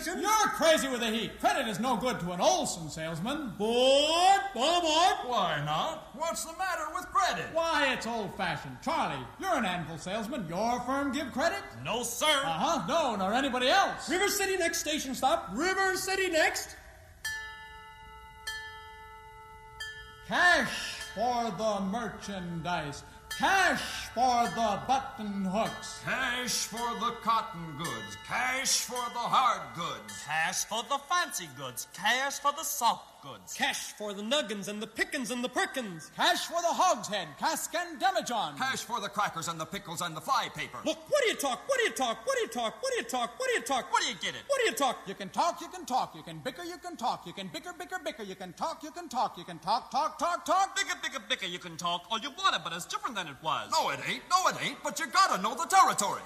City You're crazy with the heat. Credit is no good to a notion salesman. All aboard. Why not? What's the matter with credit? Why, it's old fashioned. Charlie, you're an anvil salesman. Your firm give credit? No, sir. Uh huh. No, nor anybody else. River City next station stop. River City next. Cash for the merchandise. Cash for the button hooks. Cash for the cotton goods. Cash for the hard goods. Cash for the fancy goods. Cash for the soft goods. Cash for the noggins and the piggins and the firkins. Cash for the hogshead, cask and demijohn. Cash for the crackers and the pickles and the fly paper. Look, what do you talk? What do you talk? What do you talk? What do you talk? What do you talk? What do you get it? What do you talk? You can talk, you can talk, you can bicker, you can talk, you can bicker, bicker, bicker, you can talk, you can talk, you can talk, talk, talk, talk. Bicker, bicker, bicker, you can talk all you want it, but it's different than it was. No, it ain't. No, it ain't. But you gotta know the territory.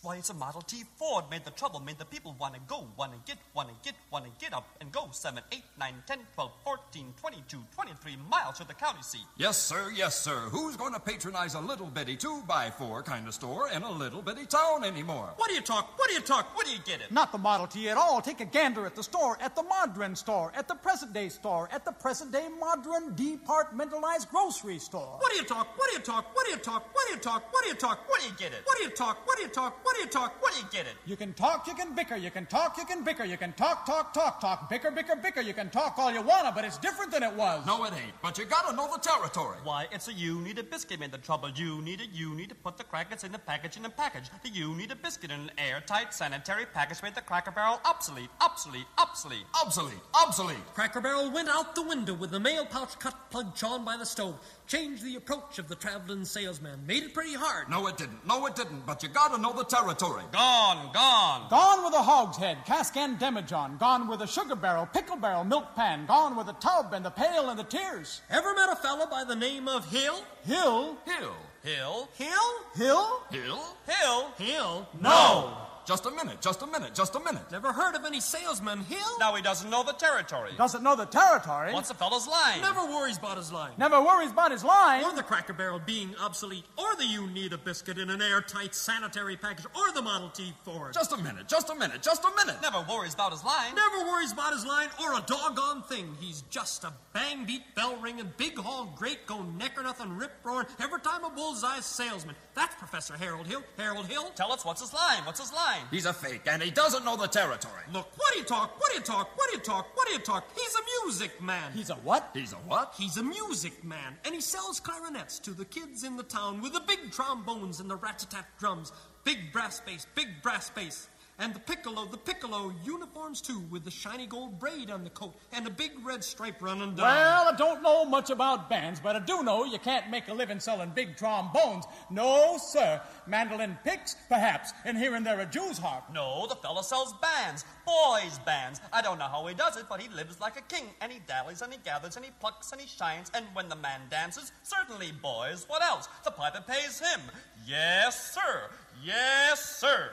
Why, it's a Model T Ford. Made the trouble, made the people want to go, want to get, want to get, want to get up and go. 7, 8, 9, 10, 12, 14, 22, 23 miles to the county seat. Yes, sir. Yes, sir. Who's going to patronize a little bitty two by four kind of store in a little bitty town anymore? What do you talk? What do you talk? What do you get it? Not the Model T at all. Take a gander at the store, at the modern store, at the present day store, at the present day modern departmentalized grocery store. What do you talk? What do you talk? What do you talk? What do you talk? What do you talk? What do you get it? What do you talk? What do you talk? What do you talk? What do you get it? You can talk, you can bicker, you can talk, you can bicker, you can talk, talk, talk, talk, bicker, bicker, bicker. You can talk all you wanna, but it's different than it was. No, it ain't. But you gotta know the territory. Why, it's a Uneeda Biscuit made the trouble. You need it. You need to put the crackers in the package in the package. The Uneeda Biscuit in an airtight sanitary package made the cracker barrel obsolete, obsolete, obsolete. Obsolete. Obsolete. Cracker Barrel went out the window with the mail pouch cut plug on by the stove. Changed the approach of the traveling salesman. Made it pretty hard. No, it didn't. No, it didn't. But you gotta know the territory. Gone, gone. Gone with the hogshead, cask and demijohn. Gone with the sugar barrel, pickle barrel, milk pan. Gone with the tub and the pail and the tears. Ever met a fellow by the name of Hill? Hill, Hill. Hill, Hill? hill. Hill? hill. Hill? No. Just a minute. Just a minute. Just a minute. Never heard of any salesman Hill? Now he doesn't know the territory. Doesn't know the territory. What's the fellow's line? Never worries about his line. Never worries about his line. Or the Cracker Barrel being obsolete, or the Uneeda Biscuit in an airtight sanitary package, or the Model T Ford. Just a minute. Just a minute. Just a minute. Never worries about his line. Never worries about his line or a doggone thing. He's just a bang beat, bell ringing, big haul, great go, neck or nothing, rip roaring, every time a bullseye salesman. That's Professor Harold Hill. Harold Hill. Tell us what's his line. What's his line? He's a fake, and he doesn't know the territory. Look, what do you talk? What do you talk? What do you talk? What do you talk? He's a music man. He's a what? He's a what? He's a music man, and he sells clarinets to the kids in the town with the big trombones and the rat-a-tat drums, big brass bass, big brass bass, and the piccolo, the piccolo uniforms too, with the shiny gold braid on the coat and a big red stripe running down. Well, I don't know much about bands, but I do know you can't make a living selling big trombones. No, sir. Mandolin picks, perhaps, and here and there a Jew's harp. No, the fellow sells bands, boys' bands. I don't know how he does it, but he lives like a king, and he dallies and he gathers and he plucks and he shines, and when the man dances, certainly, boys, what else? The piper pays him. Yes, sir. Yes, sir.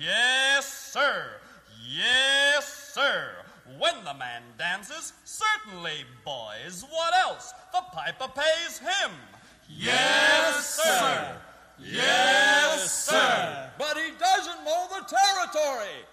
Yes, sir. Yes, sir. When the man dances, certainly, boys. What else? The piper pays him. Yes, sir. Yes, sir. But he doesn't mow the territory.